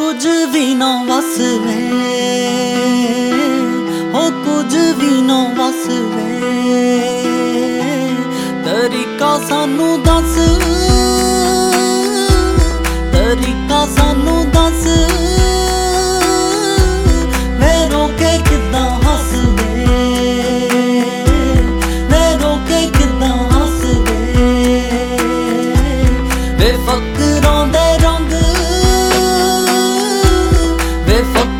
ਕੁਝ ਵੀ ਨਾ ਵਸਵੇ ਹੋ ਕੁਝ ਵੀ ਨਾ ਵਸਵੇ ਤਰੀਕਾ ਸਾਨੂੰ ਦੱਸ। fuck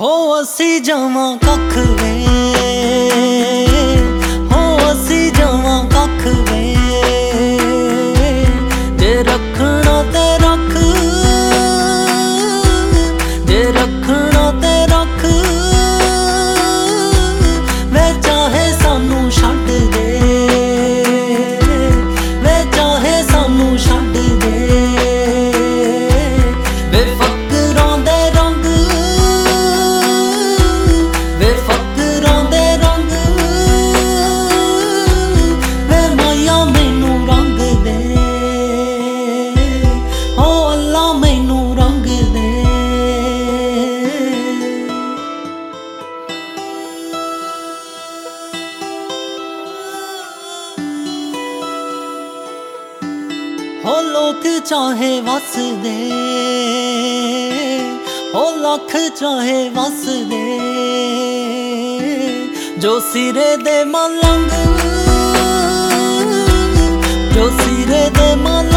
ਹੋ ਅਸੀਂ ਜਾਵਾਂ ਕੱਖ ਵੇ ਹੋ ਲੋਕ ਚਾਹੇ ਵਸਦੇ ਹੋ ਲੱਖ ਚਾਹੇ ਵਸਦੇ ਜੋ ਸਿਰੇ ਦੇ ਮਲੰਗ, ਜੋ ਸਿਰੇ ਦੇ ਮਲੰਗ